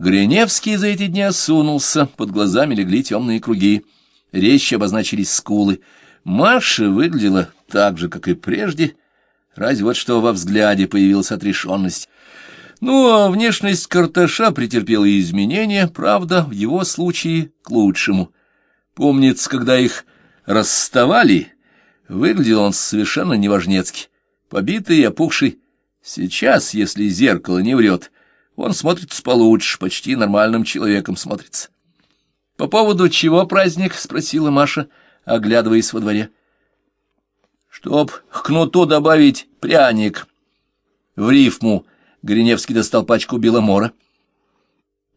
Гриневский за эти дни осунулся, под глазами легли темные круги, резче обозначились скулы. Маша выглядела так же, как и прежде, разве вот что во взгляде появилась отрешенность. Ну, а внешность Карташа претерпела изменения, правда, в его случае к лучшему. Помнится, когда их расставали, выглядел он совершенно неважнецки, побитый и опухший. Сейчас, если зеркало не врет, он смотрится получше, почти нормальным человеком смотрится. — По поводу чего праздник? — спросила Маша, оглядываясь во дворе. — Чтоб к кнуту добавить пряник. В рифму Гриневский достал пачку беломора.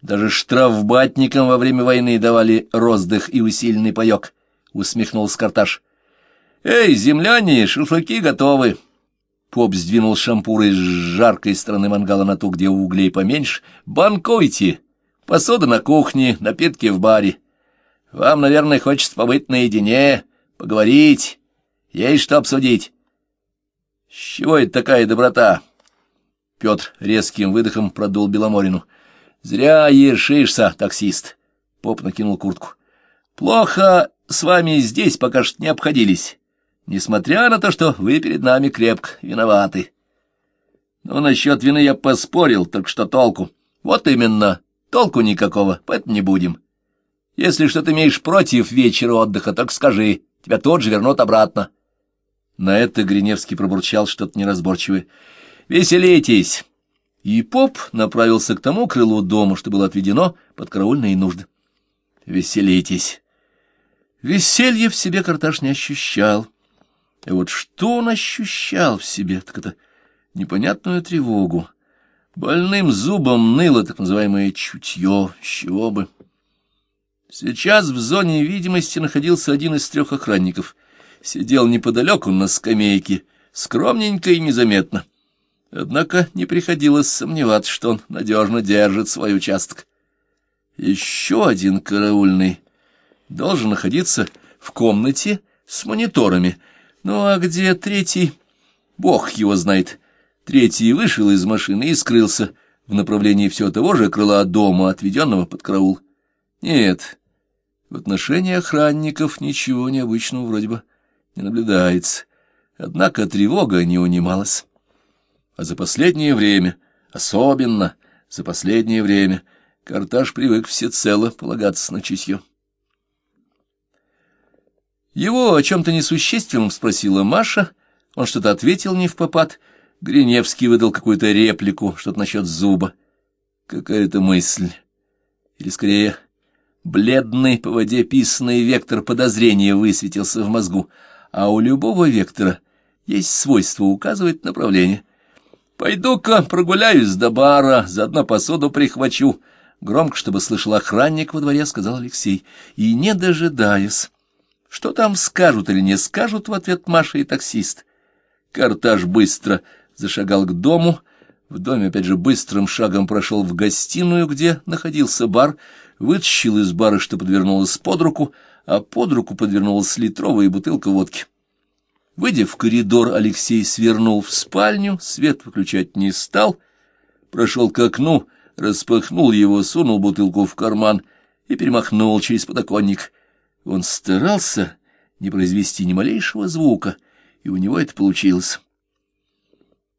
Даже штрафбатникам во время войны давали роздых и усиленный паек, — усмехнулся Карташ. — Эй, земляне, шашлыки готовы. Поп сдвинул шампуры с жаркой стороны мангала на ту, где углей поменьше. «Банкуйте! Посуда на кухне, напитки в баре. Вам, наверное, хочется побыть наедине, поговорить. Есть что обсудить». «С чего это такая доброта?» Петр резким выдохом продул Беломорину. «Зря ешишься, таксист!» Поп накинул куртку. «Плохо с вами здесь пока что не обходились, несмотря на то, что вы перед нами крепко виноваты. Но насчет вины я поспорил, так что толку. Вот именно, толку никакого, поэтому не будем. Если что-то имеешь против вечера отдыха, так скажи, тебя тот же вернут обратно». На это Гриневский пробурчал что-то неразборчивое. Веселитесь!» И поп направился к тому крылу дома, что было отведено под караульные нужды. «Веселитесь!» Веселье в себе Карташ не ощущал. И вот что он ощущал в себе, так это непонятную тревогу. Больным зубом ныло так называемое чутье, чего бы. Сейчас в зоне видимости находился один из трех охранников. Сидел неподалеку на скамейке, скромненько и незаметно. Однако не приходилось сомневаться, что он надежно держит свой участок. Еще один караульный должен находиться в комнате с мониторами. Ну а где третий? Бог его знает. Третий вышел из машины и скрылся в направлении все того же крыла дома, отведенного под караул. Нет, в отношении охранников ничего необычного вроде бы не наблюдается. Однако тревога не унималась. А за последнее время, особенно за последнее время, Карташ привык всецело полагаться на чутье. Его о чем-то несущественном спросила Маша, он что-то ответил не в попад, Гриневский выдал какую-то реплику, что-то насчет зуба. Какая-то мысль, или скорее бледный по воде писанный вектор подозрения высветился в мозгу, а у любого вектора есть свойство указывать направление — Пойду-ка прогуляюсь до бара, заодно посуду прихвачу. Громко, чтобы слышал охранник во дворе, сказал Алексей. И не дожидаясь, что там скажут или не скажут в ответ Маша и таксист. Картаж быстро зашагал к дому, в доме опять же быстрым шагом прошел в гостиную, где находился бар, вытащил из бара, что подвернулось под руку, а под руку подвернулась литровая бутылка водки. Выйдя в коридор, Алексей свернул в спальню, свет выключать не стал, прошел к окну, распахнул его, сунул бутылку в карман и перемахнул через подоконник. Он старался не произвести ни малейшего звука, и у него это получилось.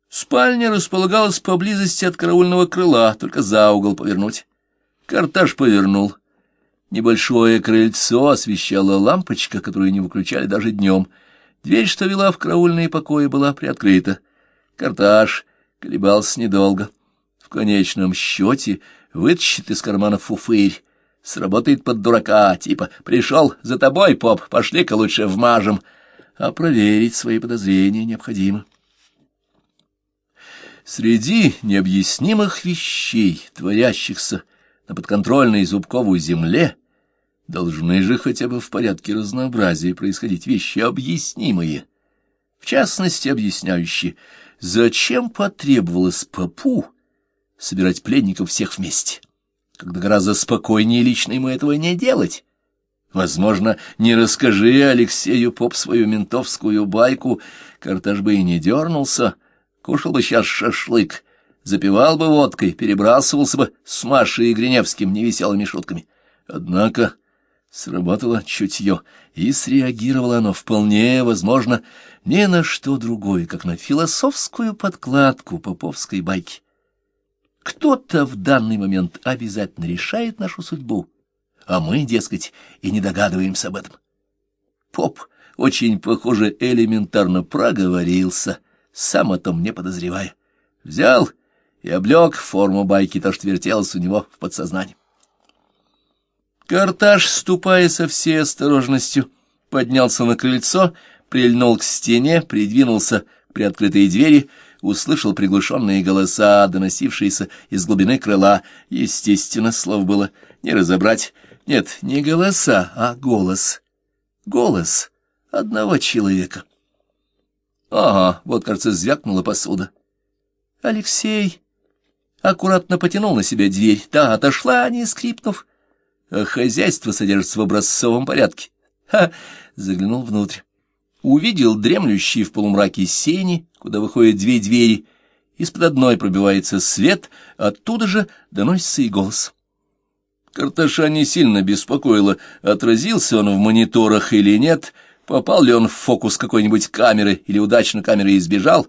Спальня располагалась поблизости от караульного крыла, только за угол повернуть. Карташ повернул. Небольшое крыльцо освещала лампочка, которую не выключали даже днем — Дверь, что вела в караульные покои, была приоткрыта. Карташ колебался недолго. В конечном счете вытащит из кармана фуфырь. Сработает под дурака, типа «Пришел за тобой, поп, пошли-ка лучше вмажем». А проверить свои подозрения необходимо. Среди необъяснимых вещей, творящихся на подконтрольной Зубкову земле, Должны же хотя бы в порядке разнообразия происходить вещи объяснимые, в частности, объясняющие, зачем потребовалось попу собирать пленников всех вместе, когда гораздо спокойнее лично ему этого не делать. Возможно, не расскажи Алексею поп свою ментовскую байку, Карташ бы и не дернулся, кушал бы сейчас шашлык, запивал бы водкой, перебрасывался бы с Машей и Гриневским невеселыми шутками. Однако сработало чутье, и среагировало оно вполне, возможно, ни на что другое, как на философскую подкладку поповской байки. Кто-то в данный момент обязательно решает нашу судьбу, а мы, дескать, и не догадываемся об этом. Поп очень, похоже, элементарно проговорился, сам о том не подозревая. Взял и облег форму байки, то, что вертелось у него в подсознании. Карташ, ступая со всей осторожностью, поднялся на крыльцо, прильнул к стене, придвинулся при открытой двери, услышал приглушенные голоса, доносившиеся из глубины крыла. Естественно, слов было не разобрать. Нет, не голоса, а голос. Голос одного человека. Ага, вот, кажется, звякнула посуда. Алексей аккуратно потянул на себя дверь. Та отошла, не скрипнув а хозяйство содержится в образцовом порядке. Ха! Заглянул внутрь. Увидел дремлющие в полумраке сени, куда выходят две двери. Из-под одной пробивается свет, оттуда же доносится и голос. Карташа не сильно беспокоило, отразился он в мониторах или нет, попал ли он в фокус какой-нибудь камеры или удачно камеры избежал.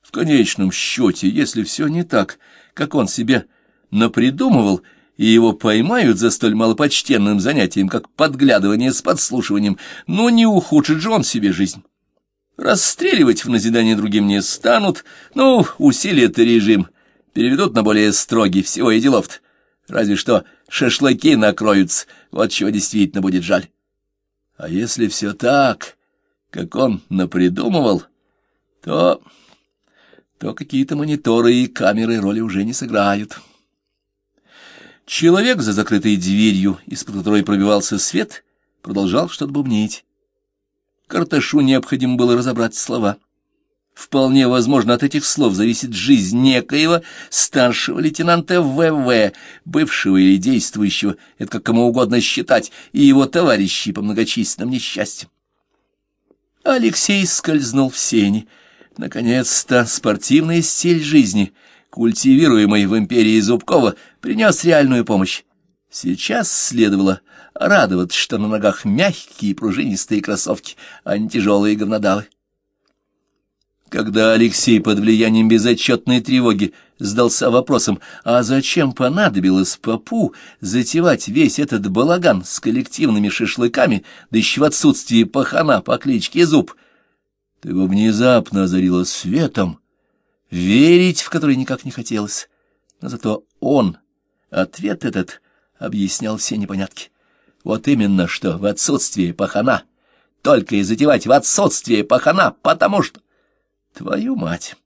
В конечном счете, если все не так, как он себе напридумывал, — и его поймают за столь малопочтенным занятием, как подглядывание с подслушиванием, но не ухудшит же он себе жизнь. Расстреливать в назидание другим не станут, ну, усилят режим, переведут на более строгий, всего и делов -то. Разве что шашлыки накроются, вот чего действительно будет жаль. А если все так, как он напридумывал, то... то какие-то мониторы и камеры роли уже не сыграют». Человек за закрытой дверью, из-под которой пробивался свет, продолжал что-то бубнить. Карташу необходимо было разобрать слова. Вполне возможно, от этих слов зависит жизнь некоего старшего лейтенанта ВВ, бывшего или действующего, это как кому угодно считать, и его товарищей по многочисленным несчастьям. Алексей скользнул в сени. Наконец-то спортивный стиль жизни — культивируемый в империи Зубкова, принес реальную помощь. Сейчас следовало радоваться, что на ногах мягкие пружинистые кроссовки, а не тяжелые говнодавы. Когда Алексей под влиянием безотчетной тревоги сдался вопросом, а зачем понадобилось попу затевать весь этот балаган с коллективными шашлыками, да еще в отсутствии пахана по кличке Зуб, то его внезапно озарило светом, верить в который никак не хотелось. Но зато он, ответ этот, объяснял все непонятки. Вот именно что в отсутствие пахана. Только и затевать в отсутствие пахана, потому что... Твою мать!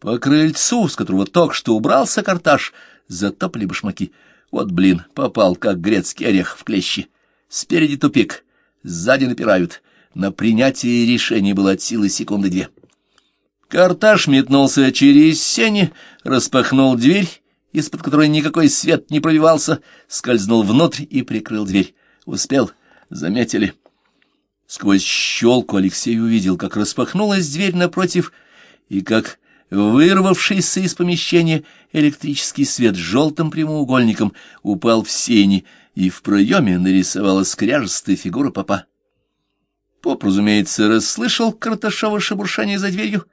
По крыльцу, с которого только что убрался карташ, затопли башмаки. Вот, блин, попал, как грецкий орех в клещи. Спереди тупик, сзади напирают. На принятие решения было от силы секунды две. Карташ метнулся через сени, распахнул дверь, из-под которой никакой свет не пробивался, скользнул внутрь и прикрыл дверь. Успел, заметили. Сквозь щелку Алексей увидел, как распахнулась дверь напротив, и как, вырвавшийся из помещения, электрический свет желтым прямоугольником упал в сени, и в проеме нарисовалась кряжестая фигура попа. Поп, разумеется, расслышал Карташова шебуршание за дверью,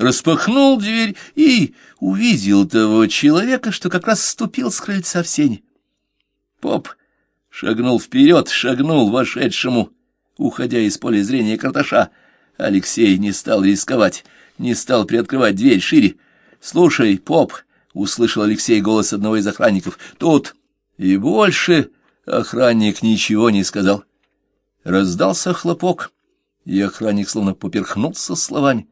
распахнул дверь и увидел того человека, что как раз ступил с крыльца в сень. Поп шагнул вперед, шагнул вошедшему, уходя из поля зрения карташа. Алексей не стал рисковать, не стал приоткрывать дверь шире. «Слушай, поп!» — услышал Алексей голос одного из охранников. «Тут!» И больше охранник ничего не сказал. Раздался хлопок, и охранник словно поперхнулся словами.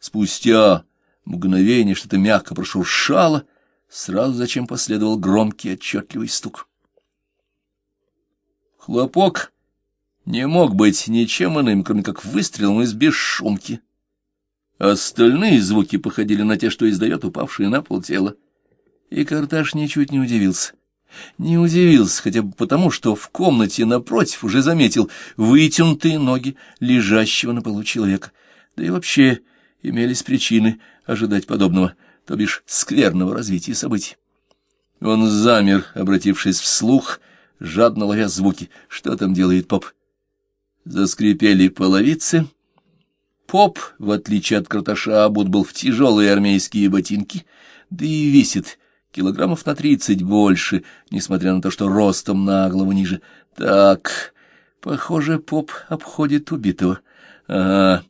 Спустя мгновение что-то мягко прошуршало, сразу зачем последовал громкий отчетливый стук. Хлопок не мог быть ничем иным, кроме как выстрелом из бесшумки. Остальные звуки походили на те, что издает упавшее на пол тело. И Карташ ничуть не удивился. Не удивился хотя бы потому, что в комнате напротив уже заметил вытянутые ноги лежащего на полу человека. Да и вообще имелись причины ожидать подобного. то бишь скверного развития событий. Он замер, обратившись вслух, жадно ловя звуки. Что там делает поп? Заскрипели половицы. Поп, в отличие от Карташа, обут был в тяжелые армейские ботинки, да и весит килограммов на тридцать больше, несмотря на то, что ростом на голову ниже. Так, похоже, поп обходит убитого. Ага,